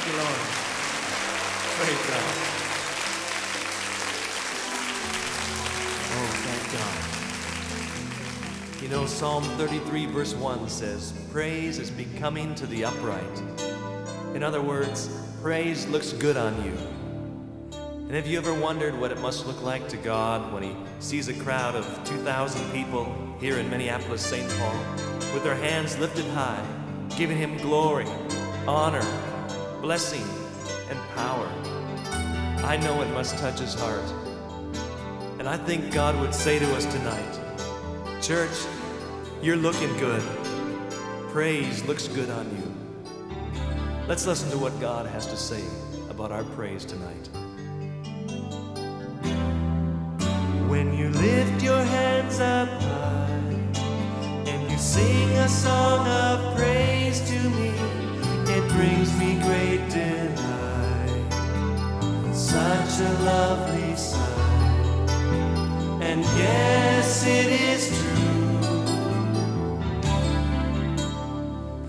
Thank you, Lord. Praise God. Oh, thank God. You know, Psalm 33, verse 1 says, Praise is becoming to the upright. In other words, praise looks good on you. And have you ever wondered what it must look like to God when He sees a crowd of 2,000 people here in Minneapolis, St. Paul, with their hands lifted high, giving Him glory, honor, blessing, and power? I know it must touch His heart. And I think God would say to us tonight, Church, you're looking good. Praise looks good on you. Let's listen to what God has to say about our praise tonight. When you lift your hands up high and you sing a song of praise to me, it brings me great delight. Such a lovely sight. And yes, it is true.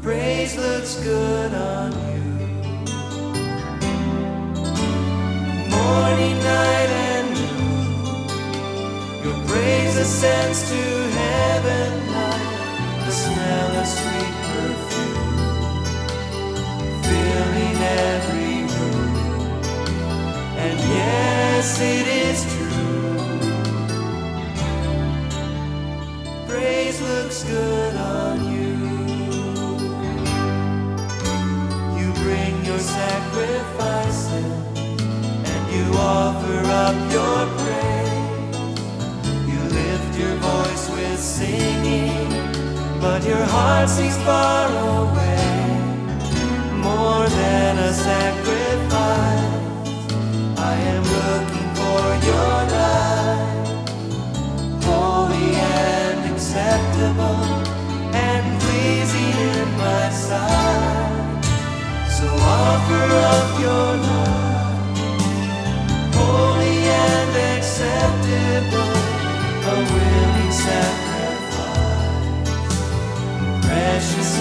Praise looks good on you. Morning, night, and noon. Your praise ascends to heaven like the smell of every. And yes, it is true. Praise looks good on you. You bring your sacrifices and you offer up your praise. You lift your voice with singing, but your heart seems far away. More than a sacrifice, I am looking for your life, holy and acceptable and pleasing in my sight. So offer up your life, holy and acceptable, a willing sacrifice, precious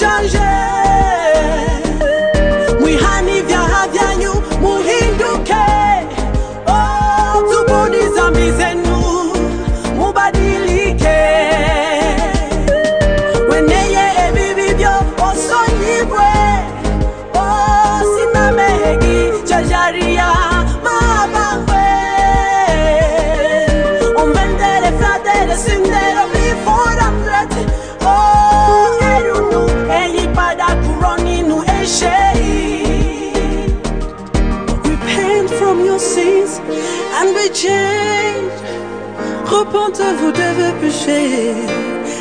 change pente, vous devez pêcher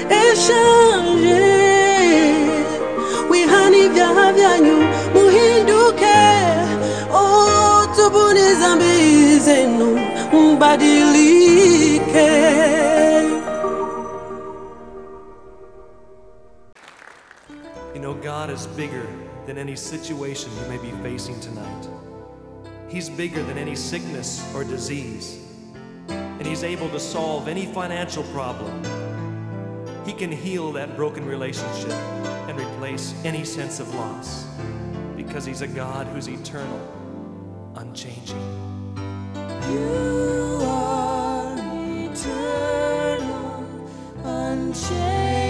et changer. Oui, oh. You know, God is bigger than any situation you may be facing tonight. He's bigger than any sickness or disease. He's able to solve any financial problem. He can heal that broken relationship and replace any sense of loss because He's a God who's eternal, unchanging. You are eternal, unchanging.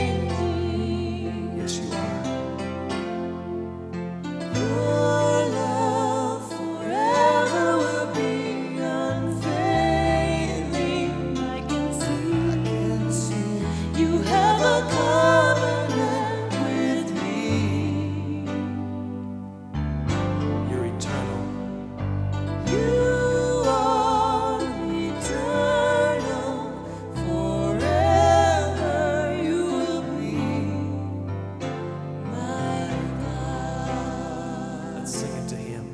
to Him.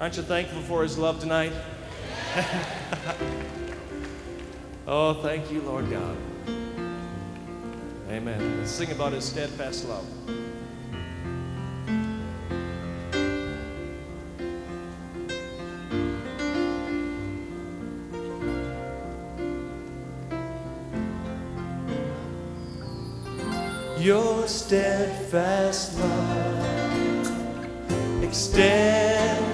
Aren't you thankful for his love tonight? oh, thank you, Lord God. Amen. Let's sing about his steadfast love. Your steadfast love extends.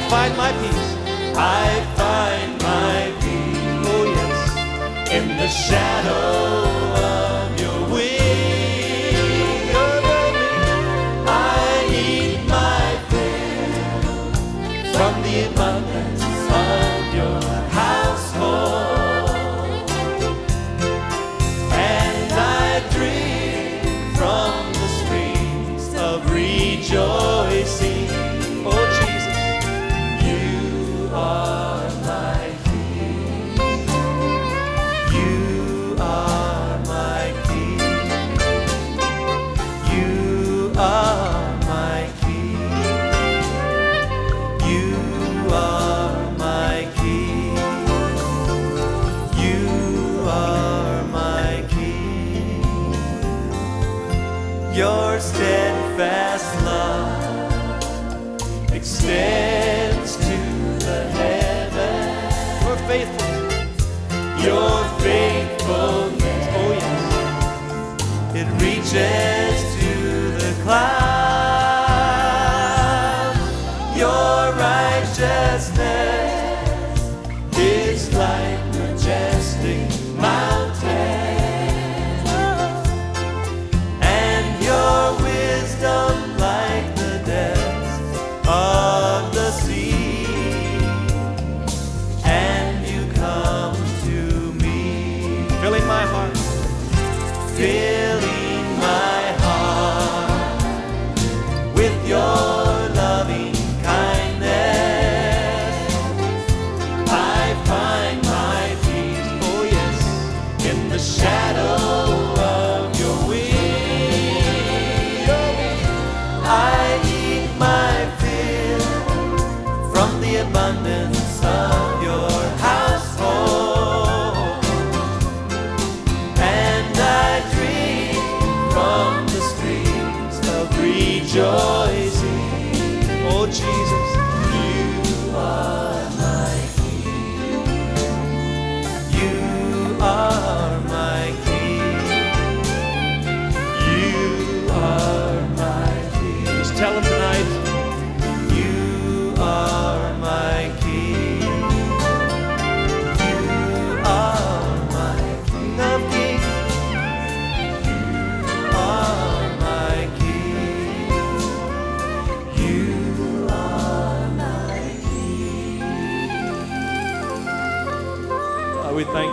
I find my peace. I find my peace. Oh yes, in the shadows. Your steadfast love extends to the heavens. Your faithfulness. Your faithfulness. Oh, yes. It reaches.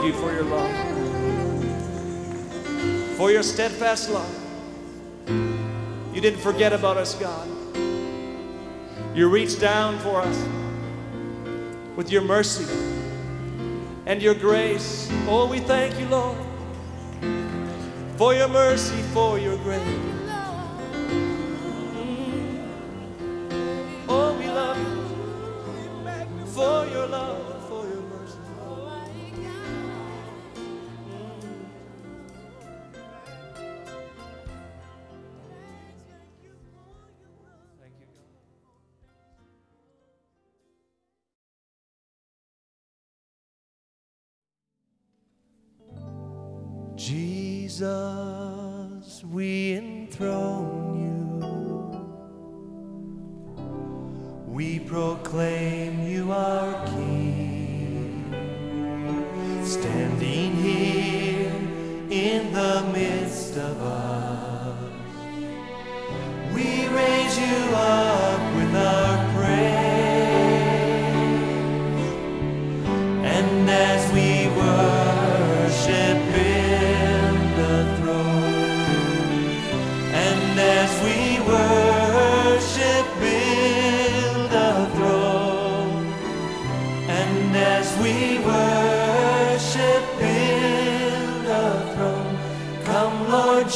you for your love, for your steadfast love. You didn't forget about us, God. You reached down for us with your mercy and your grace. Oh, we thank you, Lord, for your mercy, for your grace. Jesus, we enthrone you. We proclaim you our King. Standing here in the midst of us, we raise you up.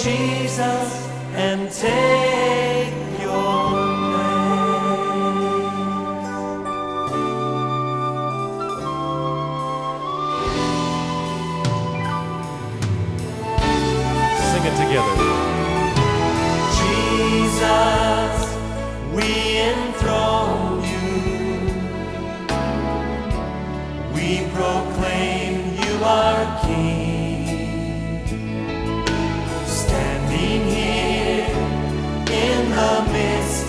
Jesus, and take your place. Sing it together. Jesus.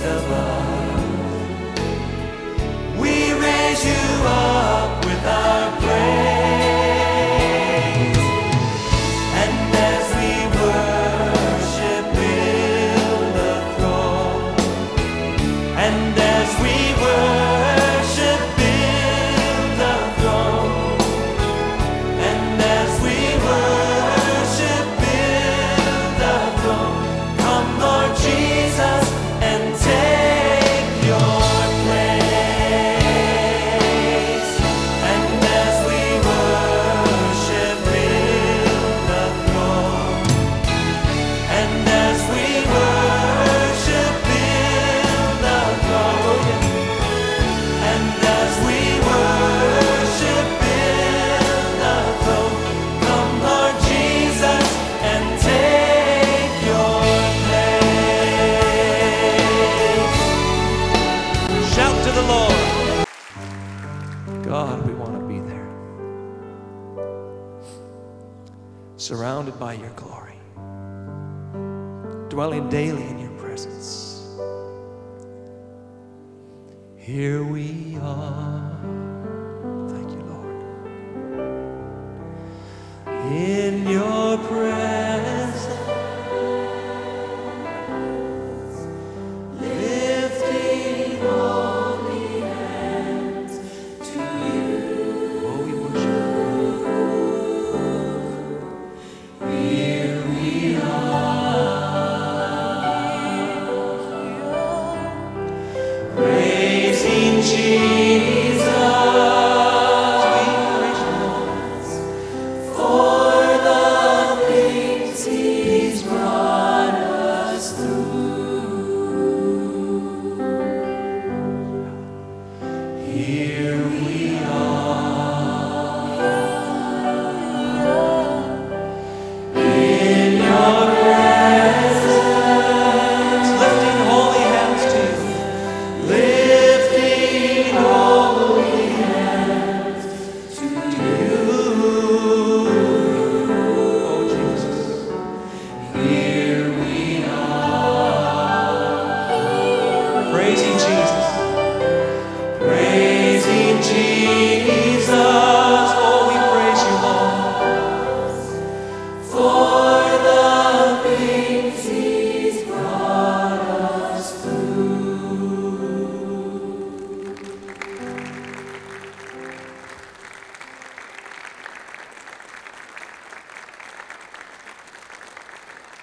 above. We raise you up. dwelling daily in your presence. Here we are. Thank you, Lord. In